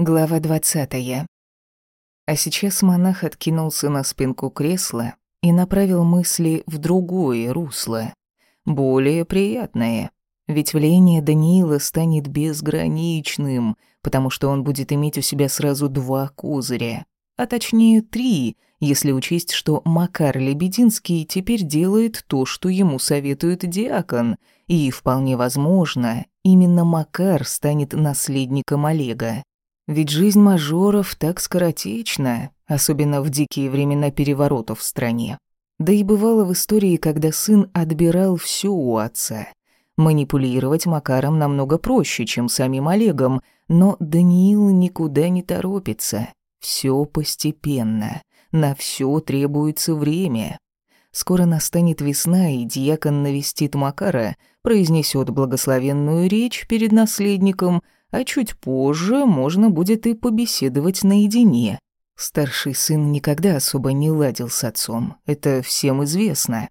Глава двадцатая. А сейчас монах откинулся на спинку кресла и направил мысли в другое русло, более приятное. Ведь влияние Даниила станет безграничным, потому что он будет иметь у себя сразу два козыря, а точнее три, если учесть, что Макар Лебединский теперь делает то, что ему советует диакон, и, вполне возможно, именно Макар станет наследником Олега. Ведь жизнь мажоров так скоротечна, особенно в дикие времена переворотов в стране. Да и бывало в истории, когда сын отбирал все у отца. Манипулировать Макаром намного проще, чем самим Олегом, но Даниил никуда не торопится. Все постепенно, на все требуется время. Скоро настанет весна, и дьякон навестит Макара, произнесет благословенную речь перед наследником – а чуть позже можно будет и побеседовать наедине. Старший сын никогда особо не ладил с отцом, это всем известно.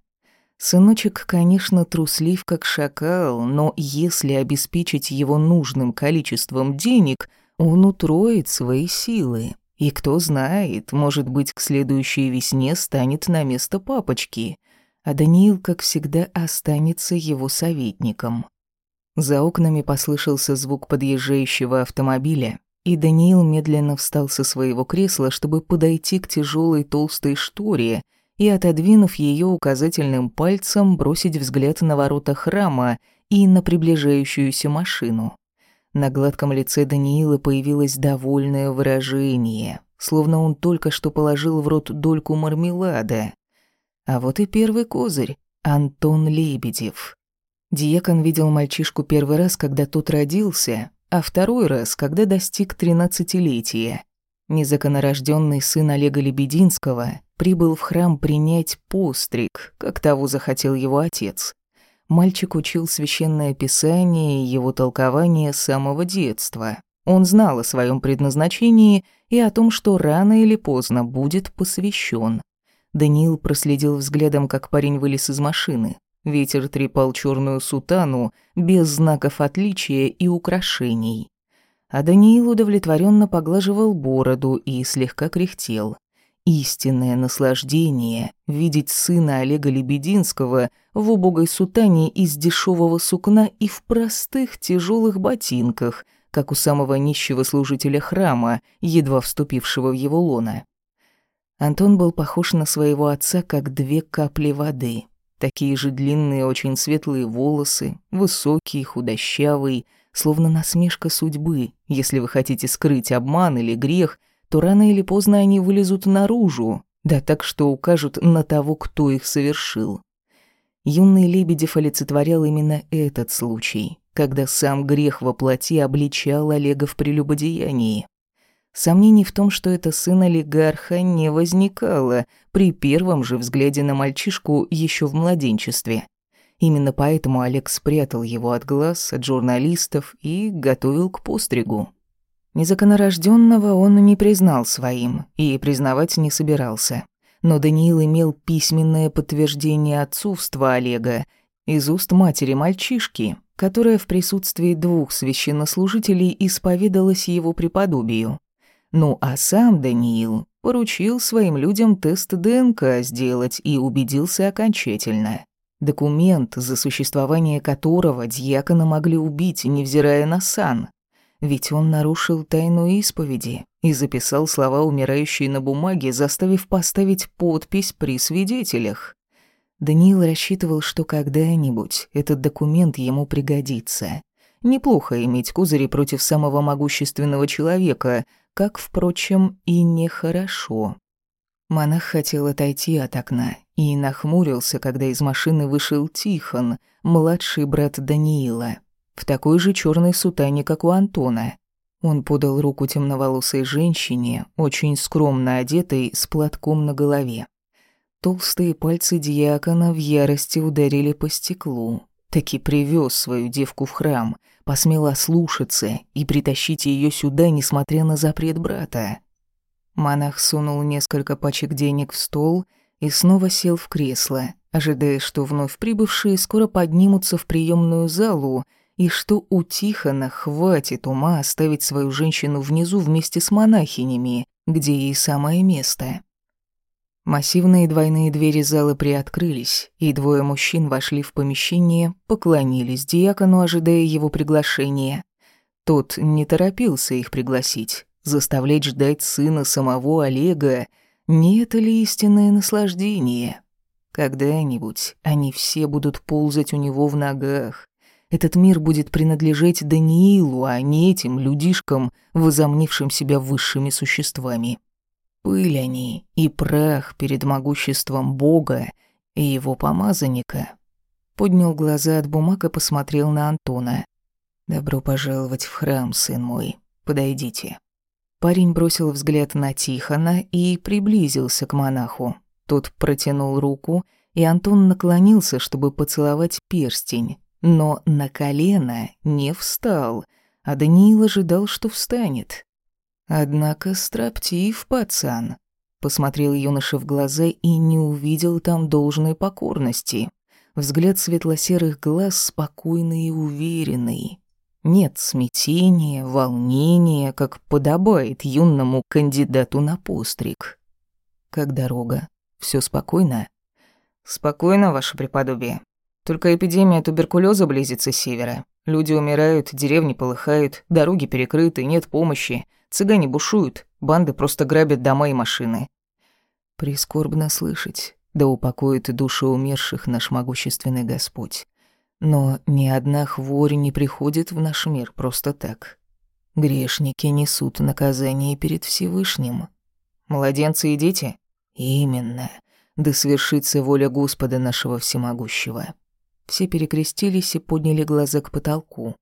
Сыночек, конечно, труслив как шакал, но если обеспечить его нужным количеством денег, он утроит свои силы. И кто знает, может быть, к следующей весне станет на место папочки, а Даниил, как всегда, останется его советником. За окнами послышался звук подъезжающего автомобиля, и Даниил медленно встал со своего кресла, чтобы подойти к тяжелой толстой шторе и, отодвинув ее указательным пальцем, бросить взгляд на ворота храма и на приближающуюся машину. На гладком лице Даниила появилось довольное выражение, словно он только что положил в рот дольку мармелада. А вот и первый козырь — Антон Лебедев. Диекон видел мальчишку первый раз, когда тот родился, а второй раз, когда достиг тринадцатилетия. Незаконорожденный сын Олега Лебединского прибыл в храм принять постриг, как того захотел его отец. Мальчик учил священное писание и его толкование с самого детства. Он знал о своем предназначении и о том, что рано или поздно будет посвящен. Даниил проследил взглядом, как парень вылез из машины. Ветер трепал черную сутану без знаков отличия и украшений. А Даниил удовлетворенно поглаживал бороду и слегка кряхтел. Истинное наслаждение — видеть сына Олега Лебединского в убогой сутане из дешевого сукна и в простых тяжелых ботинках, как у самого нищего служителя храма, едва вступившего в его лоно. Антон был похож на своего отца, как две капли воды — Такие же длинные, очень светлые волосы, высокий, худощавый, словно насмешка судьбы. Если вы хотите скрыть обман или грех, то рано или поздно они вылезут наружу, да так, что укажут на того, кто их совершил. Юный Лебедев олицетворял именно этот случай, когда сам грех во плоти обличал Олега в прелюбодеянии. Сомнений в том, что это сын олигарха, не возникало при первом же взгляде на мальчишку еще в младенчестве. Именно поэтому Олег спрятал его от глаз, от журналистов и готовил к постригу. Незаконорожденного он не признал своим и признавать не собирался. Но Даниил имел письменное подтверждение отцовства Олега из уст матери мальчишки, которая в присутствии двух священнослужителей исповедалась его преподобию. Ну а сам Даниил поручил своим людям тест ДНК сделать и убедился окончательно. Документ, за существование которого дьякона могли убить, невзирая на сан. Ведь он нарушил тайну исповеди и записал слова умирающей на бумаге, заставив поставить подпись при свидетелях. Даниил рассчитывал, что когда-нибудь этот документ ему пригодится. Неплохо иметь козыри против самого могущественного человека, как, впрочем, и нехорошо. Монах хотел отойти от окна и нахмурился, когда из машины вышел Тихон, младший брат Даниила, в такой же черной сутане, как у Антона. Он подал руку темноволосой женщине, очень скромно одетой, с платком на голове. Толстые пальцы диакона в ярости ударили по стеклу. Таки привез свою девку в храм, посмел ослушаться и притащить ее сюда, несмотря на запрет брата. Монах сунул несколько пачек денег в стол и снова сел в кресло, ожидая, что вновь прибывшие скоро поднимутся в приемную залу и что у Тихона хватит ума оставить свою женщину внизу вместе с монахинями, где ей самое место. Массивные двойные двери зала приоткрылись, и двое мужчин вошли в помещение, поклонились диакону, ожидая его приглашения. Тот не торопился их пригласить, заставлять ждать сына самого Олега. Не это ли истинное наслаждение? Когда-нибудь они все будут ползать у него в ногах. Этот мир будет принадлежать Даниилу, а не этим людишкам, возомнившим себя высшими существами. Пыль они и прах перед могуществом Бога и его помазанника. Поднял глаза от бумаг и посмотрел на Антона. «Добро пожаловать в храм, сын мой. Подойдите». Парень бросил взгляд на Тихона и приблизился к монаху. Тот протянул руку, и Антон наклонился, чтобы поцеловать перстень, но на колено не встал, а Даниил ожидал, что встанет. Однако строптив пацан. Посмотрел юноша в глаза и не увидел там должной покорности. Взгляд светло-серых глаз спокойный и уверенный. Нет смятения, волнения, как подобает юному кандидату на постриг. Как дорога? Все спокойно? Спокойно, ваше преподобие. Только эпидемия туберкулеза близится с севера. Люди умирают, деревни полыхают, дороги перекрыты, нет помощи. Цыгане бушуют, банды просто грабят дома и машины. Прискорбно слышать, да упокоит души умерших наш могущественный Господь. Но ни одна хворь не приходит в наш мир просто так. Грешники несут наказание перед Всевышним. Младенцы и дети? Именно. Да свершится воля Господа нашего всемогущего. Все перекрестились и подняли глаза к потолку.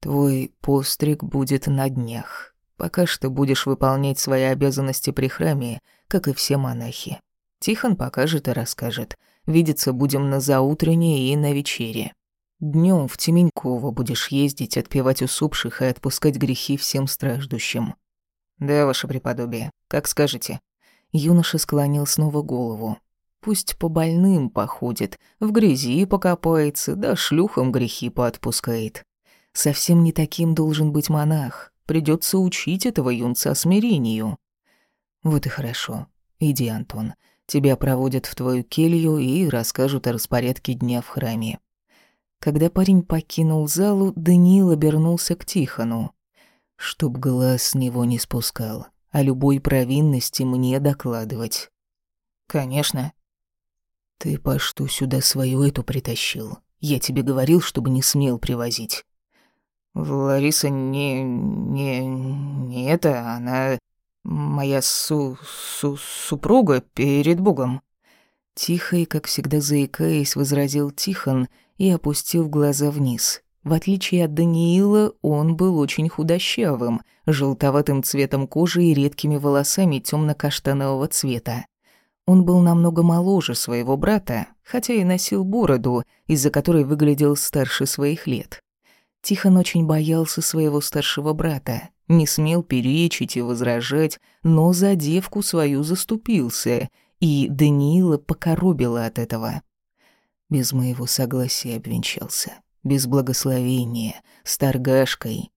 Твой постриг будет на днях. Пока что будешь выполнять свои обязанности при храме, как и все монахи. Тихон покажет и расскажет. Видеться будем на заутренней и на вечере. Днем в Теменьково будешь ездить, отпевать усопших и отпускать грехи всем страждущим. Да, ваше преподобие, как скажете. Юноша склонил снова голову. Пусть по больным походит, в грязи покопается, да шлюхам грехи поотпускает. Совсем не таким должен быть монах. Придется учить этого юнца смирению. Вот и хорошо. Иди, Антон. Тебя проводят в твою келью и расскажут о распорядке дня в храме. Когда парень покинул залу, Даниил обернулся к Тихону. Чтоб глаз с него не спускал, о любой провинности мне докладывать. Конечно. Ты по что сюда свою эту притащил? Я тебе говорил, чтобы не смел привозить. Лариса не... не... не это, она... моя су... су... супруга перед Богом». Тихо и, как всегда заикаясь, возразил Тихон и опустил глаза вниз. В отличие от Даниила, он был очень худощавым, желтоватым цветом кожи и редкими волосами темно-каштанового цвета. Он был намного моложе своего брата, хотя и носил бороду, из-за которой выглядел старше своих лет. Тихон очень боялся своего старшего брата, не смел перечить и возражать, но за девку свою заступился, и Даниила покоробила от этого. Без моего согласия обвенчался, без благословения, с торгашкой.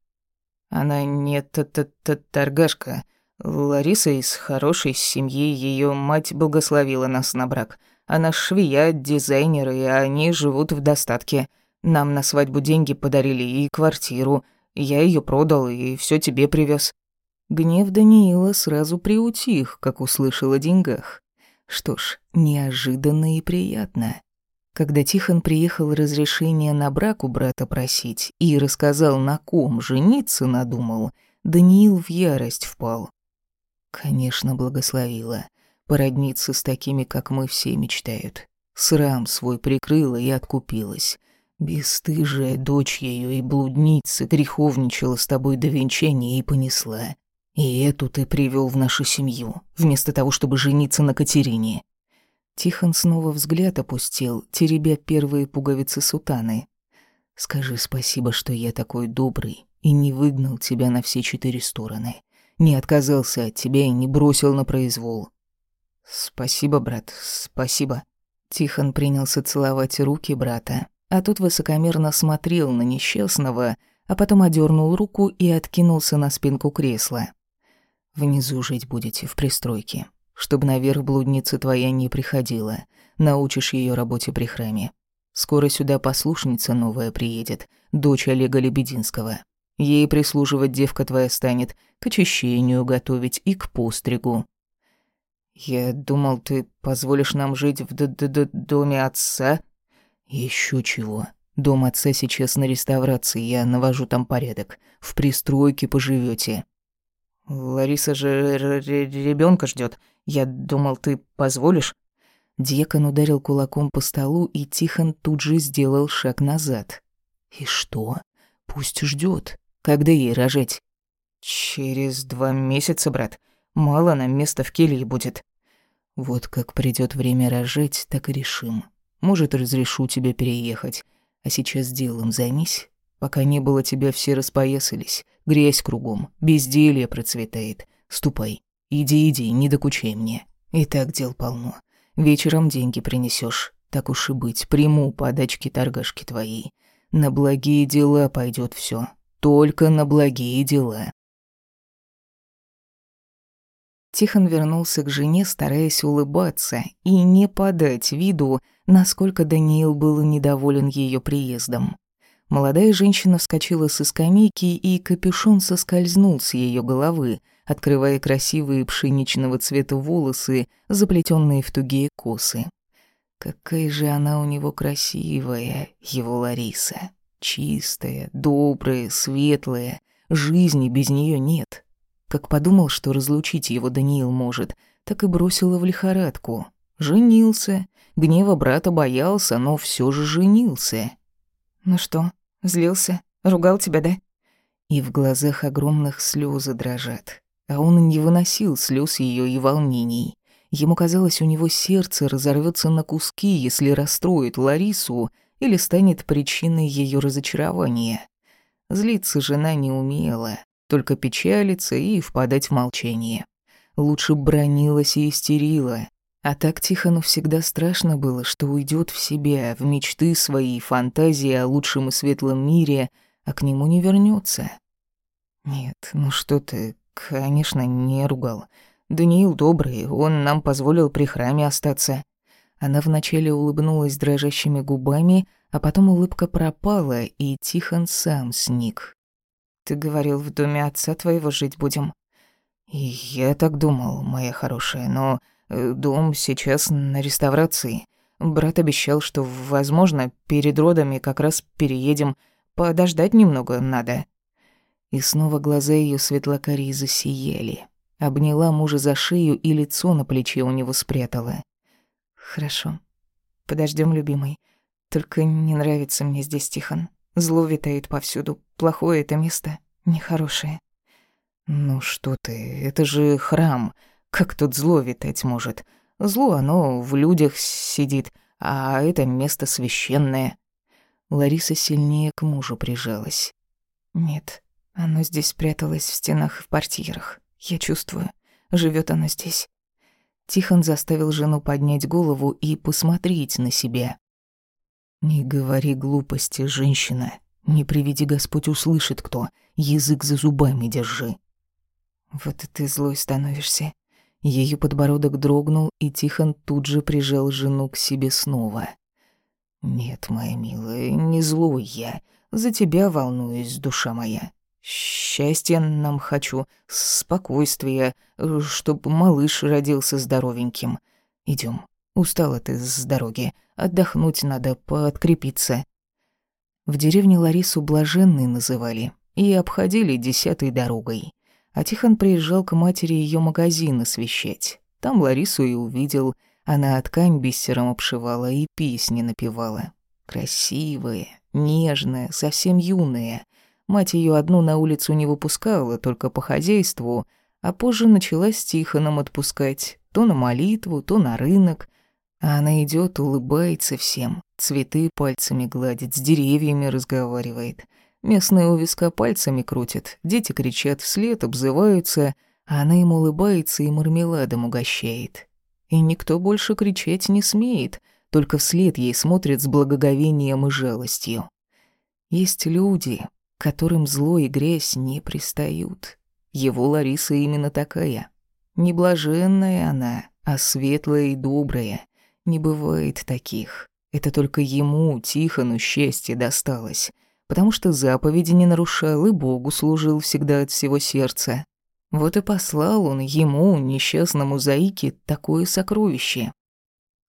Она не т-т-т-торгашка. Лариса из хорошей семьи, ее мать благословила нас на брак. Она швея, дизайнер, и они живут в достатке. Нам на свадьбу деньги подарили и квартиру. Я ее продал и все тебе привез. Гнев Даниила сразу приутих, как услышал о деньгах. Что ж, неожиданно и приятно. Когда Тихон приехал разрешение на брак у брата просить и рассказал, на ком жениться надумал, Даниил в ярость впал. Конечно, благословила. Породниться с такими, как мы все мечтают. Срам свой прикрыла и откупилась. Бесстыжая дочь ее и блудница греховничала с тобой до венчания и понесла. И эту ты привел в нашу семью, вместо того, чтобы жениться на Катерине. Тихон снова взгляд опустил, теребя первые пуговицы сутаны. Скажи спасибо, что я такой добрый и не выгнал тебя на все четыре стороны. Не отказался от тебя и не бросил на произвол. Спасибо, брат, спасибо. Тихон принялся целовать руки брата, а тот высокомерно смотрел на несчастного, а потом одернул руку и откинулся на спинку кресла. «Внизу жить будете, в пристройке, чтобы наверх блудница твоя не приходила, научишь ее работе при храме. Скоро сюда послушница новая приедет, дочь Олега Лебединского. Ей прислуживать девка твоя станет, к очищению готовить и к постригу. Я думал, ты позволишь нам жить в д -д -д доме отца? Еще чего. Дом отца сейчас на реставрации, я навожу там порядок. В пристройке поживете. Лариса же ребенка ждет. Я думал, ты позволишь? Дьякон ударил кулаком по столу, и Тихон тут же сделал шаг назад. «И что? Пусть ждет. Когда ей рожать?» «Через два месяца, брат. Мало нам места в келье будет». «Вот как придет время рожать, так и решим. Может, разрешу тебе переехать. А сейчас делом займись. Пока не было тебя, все распоясались. Грязь кругом, безделье процветает. Ступай. Иди, иди, не докучай мне. И так дел полно. Вечером деньги принесешь. Так уж и быть, приму подачки торгашки твоей. На благие дела пойдет все, Только на благие дела. Тихон вернулся к жене, стараясь улыбаться и не подать виду, насколько Даниил был недоволен ее приездом. Молодая женщина вскочила со скамейки, и капюшон соскользнул с ее головы, открывая красивые пшеничного цвета волосы, заплетенные в тугие косы. Какая же она у него красивая, его Лариса. Чистая, добрая, светлая. Жизни без нее нет. Как подумал, что разлучить его Даниил может, так и бросила в лихорадку. Женился. Гнева брата боялся, но все же женился. «Ну что, злился? Ругал тебя, да?» И в глазах огромных слезы дрожат а он не выносил слез ее и волнений. Ему казалось, у него сердце разорвется на куски, если расстроит Ларису или станет причиной ее разочарования. Злиться жена не умела, только печалиться и впадать в молчание. Лучше бронилась и истерила. А так Тихону всегда страшно было, что уйдет в себя, в мечты свои, фантазии о лучшем и светлом мире, а к нему не вернется. Нет, ну что ты, Конечно, не ругал. Даниил добрый, он нам позволил при храме остаться. Она вначале улыбнулась дрожащими губами, а потом улыбка пропала, и Тихон сам сник. «Ты говорил, в доме отца твоего жить будем?» и «Я так думал, моя хорошая, но э, дом сейчас на реставрации. Брат обещал, что, возможно, перед родами как раз переедем. Подождать немного надо». И снова глаза ее светлокарие засияли. Обняла мужа за шею и лицо на плече у него спрятала. «Хорошо. Подождем, любимый. Только не нравится мне здесь Тихон. Зло витает повсюду. Плохое это место. Нехорошее». «Ну что ты, это же храм. Как тут зло витать может? Зло оно в людях сидит, а это место священное». Лариса сильнее к мужу прижалась. «Нет, оно здесь спряталось в стенах и в портьерах. Я чувствую. Живет оно здесь. Тихон заставил жену поднять голову и посмотреть на себя. «Не говори глупости, женщина. Не приведи Господь услышит кто. Язык за зубами держи». «Вот и ты злой становишься». Ее подбородок дрогнул, и Тихон тут же прижал жену к себе снова. «Нет, моя милая, не злой я. За тебя волнуюсь, душа моя. Счастья нам хочу, спокойствия, чтоб малыш родился здоровеньким. Идем. Устала ты с дороги, отдохнуть надо, подкрепиться. В деревне Ларису Блаженной называли и обходили десятой дорогой. А Тихон приезжал к матери ее магазин освещать. Там Ларису и увидел. Она ткань бисером обшивала и песни напевала. Красивая, нежная, совсем юная. Мать ее одну на улицу не выпускала, только по хозяйству, а позже начала с Тихоном отпускать, то на молитву, то на рынок. А она идет, улыбается всем, цветы пальцами гладит, с деревьями разговаривает. Местные у виска пальцами крутят, дети кричат вслед, обзываются, а она им улыбается и мармеладом угощает. И никто больше кричать не смеет, только вслед ей смотрят с благоговением и жалостью. Есть люди, которым зло и грязь не пристают. Его Лариса именно такая. Не блаженная она, а светлая и добрая. Не бывает таких. Это только ему, Тихону, счастье досталось, потому что заповеди не нарушал и Богу служил всегда от всего сердца. Вот и послал он ему, несчастному Заике, такое сокровище.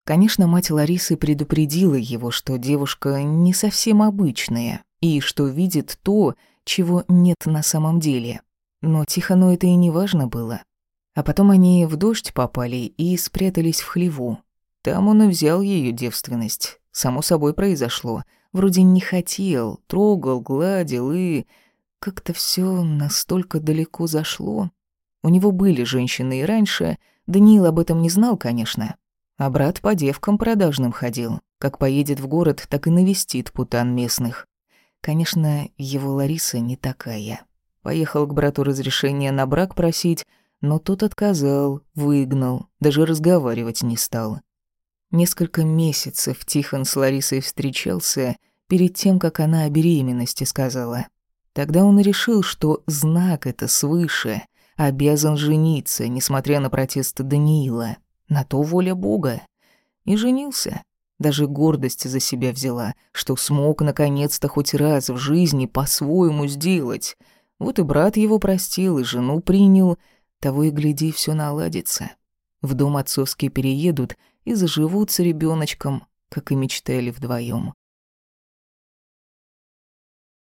Конечно, мать Ларисы предупредила его, что девушка не совсем обычная и что видит то, чего нет на самом деле. Но Тихону это и не важно было. А потом они в дождь попали и спрятались в хлеву. Там он и взял ее девственность. Само собой произошло. Вроде не хотел, трогал, гладил и... Как-то все настолько далеко зашло. У него были женщины и раньше, Даниил об этом не знал, конечно. А брат по девкам продажным ходил. Как поедет в город, так и навестит путан местных. Конечно, его Лариса не такая. Поехал к брату разрешения на брак просить, но тот отказал, выгнал, даже разговаривать не стал. Несколько месяцев Тихон с Ларисой встречался перед тем, как она о беременности сказала. Тогда он решил, что знак это свыше, обязан жениться, несмотря на протесты Даниила. На то воля Бога. И женился. Даже гордость за себя взяла, что смог наконец-то хоть раз в жизни по-своему сделать. Вот и брат его простил, и жену принял. Того и гляди, все наладится. В дом отцовский переедут и заживут с ребеночком, как и мечтали вдвоем.